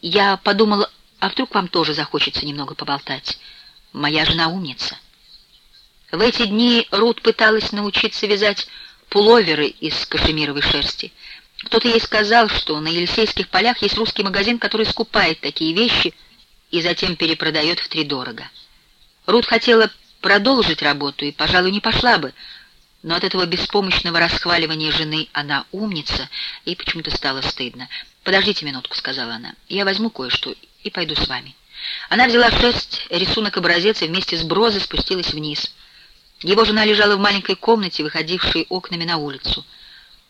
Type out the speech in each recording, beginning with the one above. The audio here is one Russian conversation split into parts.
Я подумала, а вдруг вам тоже захочется немного поболтать? Моя жена умница. В эти дни Рут пыталась научиться вязать пуловеры из кашемировой шерсти. Кто-то ей сказал, что на Елисейских полях есть русский магазин, который скупает такие вещи и затем перепродает втридорого. Рут хотела продолжить работу и, пожалуй, не пошла бы, но от этого беспомощного расхваливания жены она умница, и почему-то стало стыдно. «Подождите минутку», — сказала она, — «я возьму кое-что и пойду с вами». Она взяла шесть рисунок-образец и вместе с Брозой спустилась вниз. Его жена лежала в маленькой комнате, выходившей окнами на улицу.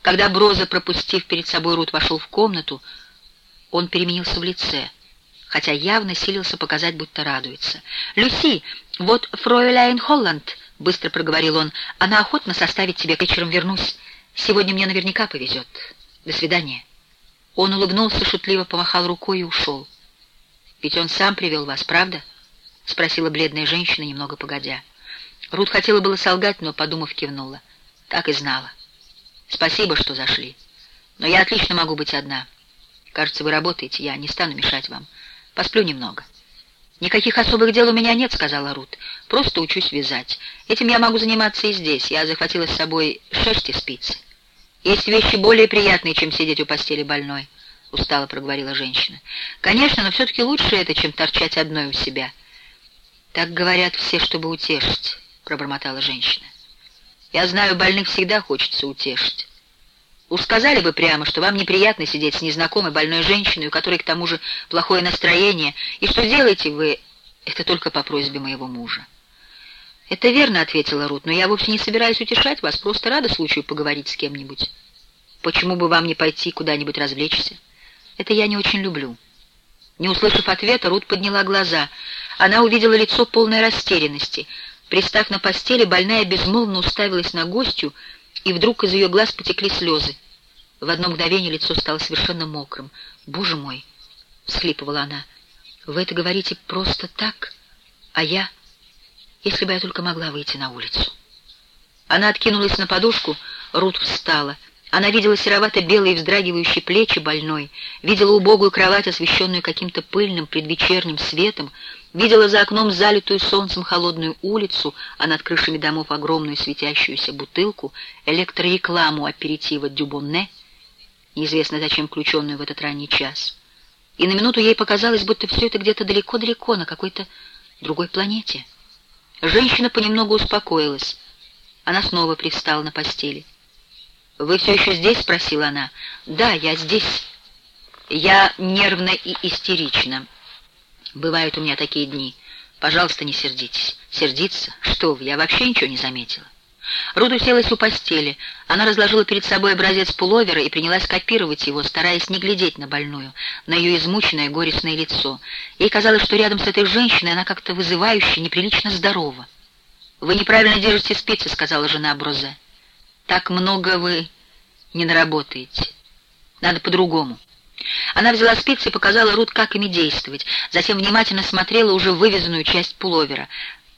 Когда Броза, пропустив перед собой Рут, вошел в комнату, он переменился в лице, хотя явно силился показать, будто радуется. «Люси, вот фройляйн Холланд», — быстро проговорил он, — «она охотно составит тебе, вечером вернусь. Сегодня мне наверняка повезет. До свидания». Он улыбнулся, шутливо помахал рукой и ушел. «Ведь он сам привел вас, правда?» — спросила бледная женщина, немного погодя. Рут хотела было солгать, но, подумав, кивнула. Так и знала. «Спасибо, что зашли. Но я отлично могу быть одна. Кажется, вы работаете, я не стану мешать вам. Посплю немного». «Никаких особых дел у меня нет», — сказала Рут. «Просто учусь вязать. Этим я могу заниматься и здесь. Я захватила с собой шерсть и спицы. Есть вещи более приятные, чем сидеть у постели больной», — устало проговорила женщина. «Конечно, но все-таки лучше это, чем торчать одной у себя». «Так говорят все, чтобы утешить», — пробормотала женщина. «Я знаю, больных всегда хочется утешить. Уж сказали бы прямо, что вам неприятно сидеть с незнакомой больной женщиной, у которой к тому же плохое настроение, и что делаете вы это только по просьбе моего мужа. «Это верно», — ответила Рут, — «но я вовсе не собираюсь утешать вас, просто рада случаю поговорить с кем-нибудь. Почему бы вам не пойти куда-нибудь развлечься? Это я не очень люблю». Не услышав ответа, Рут подняла глаза. Она увидела лицо полной растерянности. Пристав на постели, больная безмолвно уставилась на гостью, и вдруг из ее глаз потекли слезы. В одно мгновение лицо стало совершенно мокрым. «Боже мой!» — всхлипывала она. «Вы это говорите просто так? А я? Если бы я только могла выйти на улицу!» Она откинулась на подушку, Рут встала — она видела серовато-белые вздрагивающие плечи больной, видела убогую кровать, освещенную каким-то пыльным предвечерним светом, видела за окном залитую солнцем холодную улицу, а над крышами домов огромную светящуюся бутылку, электрорекламу аперитива «Дюбонне», неизвестно зачем включенную в этот ранний час. И на минуту ей показалось, будто все это где-то далеко-далеко, на какой-то другой планете. Женщина понемногу успокоилась. Она снова привстала на постели. «Вы все еще здесь?» — спросила она. «Да, я здесь. Я нервна и истерична. Бывают у меня такие дни. Пожалуйста, не сердитесь». «Сердиться? Что вы, я вообще ничего не заметила». Рут уселась у постели. Она разложила перед собой образец пуловера и принялась копировать его, стараясь не глядеть на больную, на ее измученное горестное лицо. Ей казалось, что рядом с этой женщиной она как-то вызывающе, неприлично здорова. «Вы неправильно держите спицы», — сказала жена Брозе. Так много вы не наработаете. Надо по-другому. Она взяла спицы и показала Рут, как ими действовать. Затем внимательно смотрела уже вывязанную часть пуловера.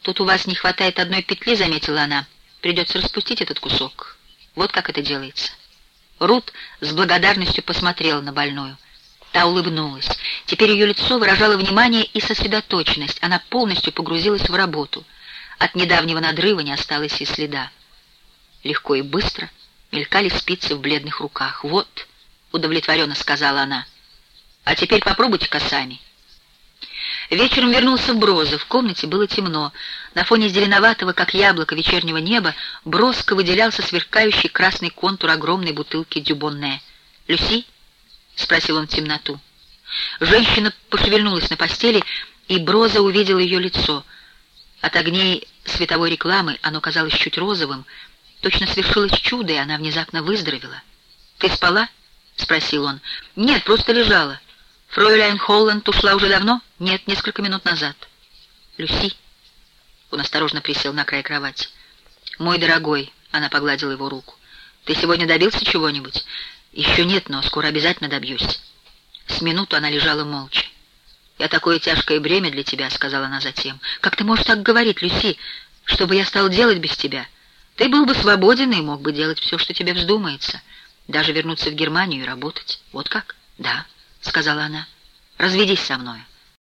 «Тут у вас не хватает одной петли», — заметила она. «Придется распустить этот кусок. Вот как это делается». Рут с благодарностью посмотрела на больную. Та улыбнулась. Теперь ее лицо выражало внимание и сосредоточенность. Она полностью погрузилась в работу. От недавнего надрыва не осталось и следа. Легко и быстро мелькали спицы в бледных руках. «Вот», — удовлетворенно сказала она, — «а теперь попробуйте-ка сами». Вечером вернулся Броза. В комнате было темно. На фоне зеленоватого, как яблоко вечернего неба, броско выделялся сверкающий красный контур огромной бутылки дюбонне. «Люси?» — спросил он в темноту. Женщина пошевельнулась на постели, и Броза увидел ее лицо. От огней световой рекламы оно казалось чуть розовым, Точно свершилось чудо, и она внезапно выздоровела. «Ты спала?» — спросил он. «Нет, просто лежала. Фройляйн Холланд ушла уже давно?» «Нет, несколько минут назад». «Люси?» Он осторожно присел на край кровати. «Мой дорогой», — она погладила его руку, — «ты сегодня добился чего-нибудь?» «Еще нет, но скоро обязательно добьюсь». С минуту она лежала молча. «Я такое тяжкое бремя для тебя», — сказала она затем. «Как ты можешь так говорить, Люси? Что бы я стал делать без тебя?» Ты был бы свободен и мог бы делать все, что тебе вздумается. Даже вернуться в Германию и работать. Вот как? Да, сказала она. разведись со мной.